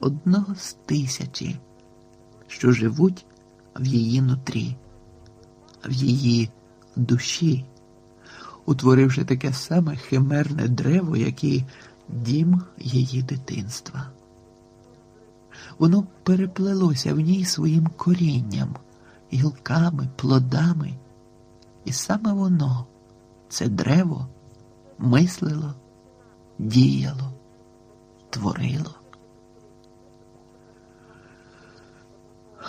одного з тисячі, що живуть в її нутрі, в її душі, утворивши таке саме химерне древо, і дім її дитинства. Воно переплелося в ній своїм корінням, гілками, плодами, і саме воно, це дерево, мислило, діяло, творило.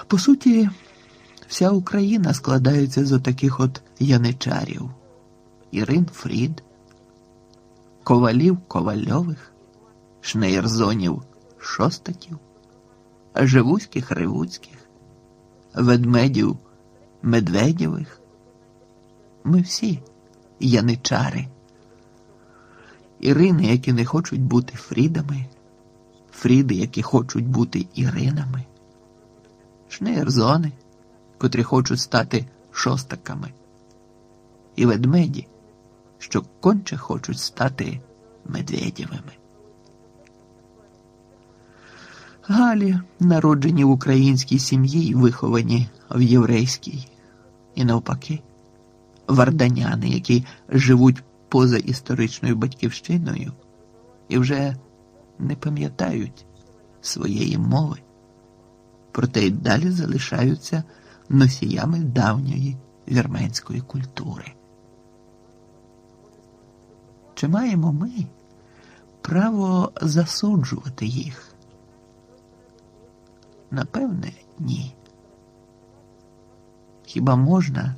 По суті, вся Україна складається з отаких от яничарів Ірин Фрід, ковалів ковальових, шнеєрзонів шостаків, живуських ривуцьких, ведмедів медведєвих. Ми всі яничари. Ірини, які не хочуть бути Фрідами, Фріди, які хочуть бути Іринами шнеєрзони, котрі хочуть стати шостаками, і ведмеді, що конче хочуть стати медведєвими. Галі, народжені в українській сім'ї і виховані в єврейській, і навпаки, варданяни, які живуть поза історичною батьківщиною і вже не пам'ятають своєї мови проте й далі залишаються носіями давньої вірменської культури. Чи маємо ми право засуджувати їх? Напевне, ні. Хіба можна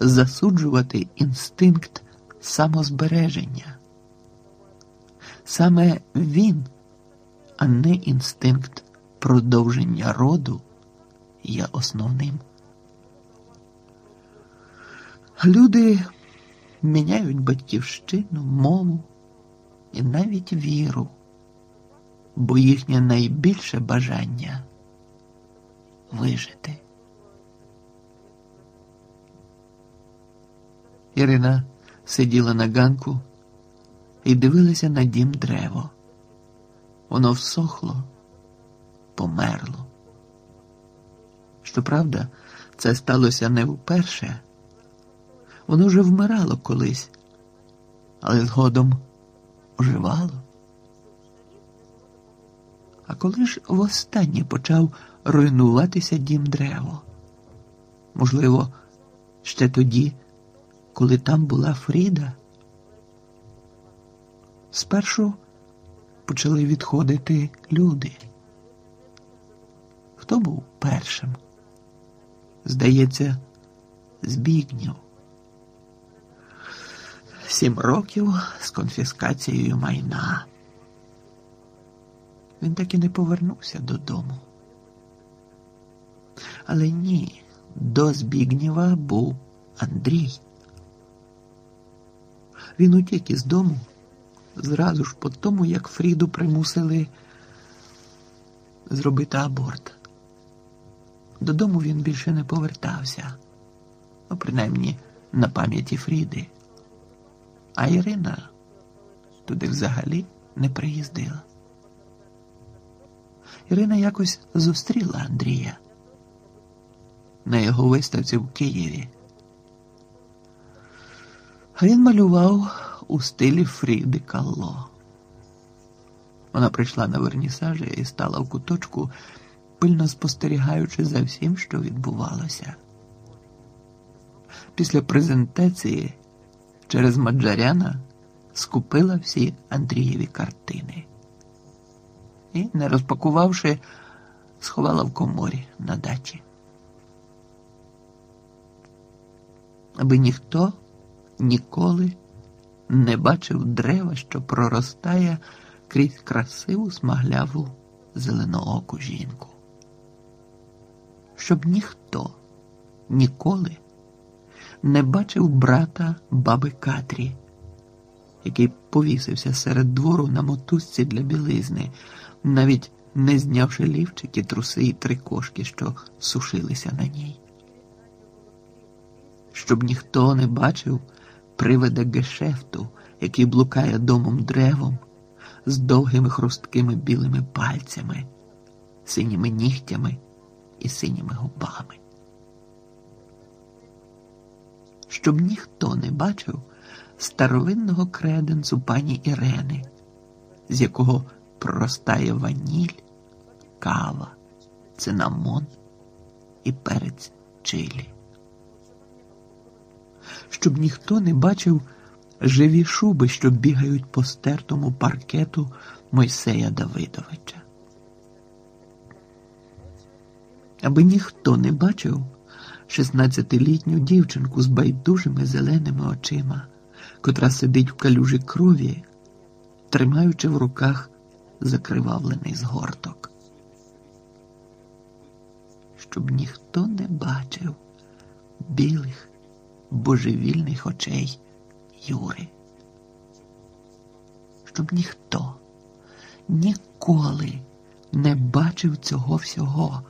засуджувати інстинкт самозбереження? Саме він, а не інстинкт продовження роду є основним. Люди міняють батьківщину, мову і навіть віру, бо їхнє найбільше бажання вижити. Ірина сиділа на ганку і дивилася на дім древо. Воно всохло померло. Щоправда, це сталося не вперше. Воно вже вмирало колись, але згодом оживало. А коли ж востаннє почав руйнуватися дім древо? Можливо, ще тоді, коли там була Фріда? Спершу почали відходити люди. Хто був першим? Здається, Збігнів. Сім років з конфіскацією майна. Він так і не повернувся додому. Але ні, до Збігнєва був Андрій. Він утік із дому зразу ж по тому, як Фріду примусили зробити аборт. Додому він більше не повертався, ну, принаймні на пам'яті Фріди. А Ірина туди взагалі не приїздила. Ірина якось зустріла Андрія на його виставці в Києві. А він малював у стилі Фріди Калло. Вона прийшла на вернісажі і стала в куточку пильно спостерігаючи за всім, що відбувалося. Після презентації через Маджаряна скупила всі Андрієві картини і, не розпакувавши, сховала в коморі на дачі. Аби ніхто ніколи не бачив дерева, що проростає крізь красиву смагляву зеленооку жінку щоб ніхто ніколи не бачив брата баби Катрі, який повісився серед двору на мотузці для білизни, навіть не знявши лівчики, труси і три кошки, що сушилися на ній. Щоб ніхто не бачив привида гешефту, який блукає домом древом з довгими хрусткими білими пальцями синіми нігтями і синіми губами. Щоб ніхто не бачив старовинного креденсу пані Ірени, з якого проростає ваніль, кава, цинамон і перець чилі. Щоб ніхто не бачив живі шуби, що бігають по стертому паркету Мойсея Давидовича. Аби ніхто не бачив шістнадцятилітню дівчинку з байдужими зеленими очима, котра сидить в калюжі крові, тримаючи в руках закривавлений згорток. Щоб ніхто не бачив білих божевільних очей Юри. Щоб ніхто ніколи не бачив цього всього.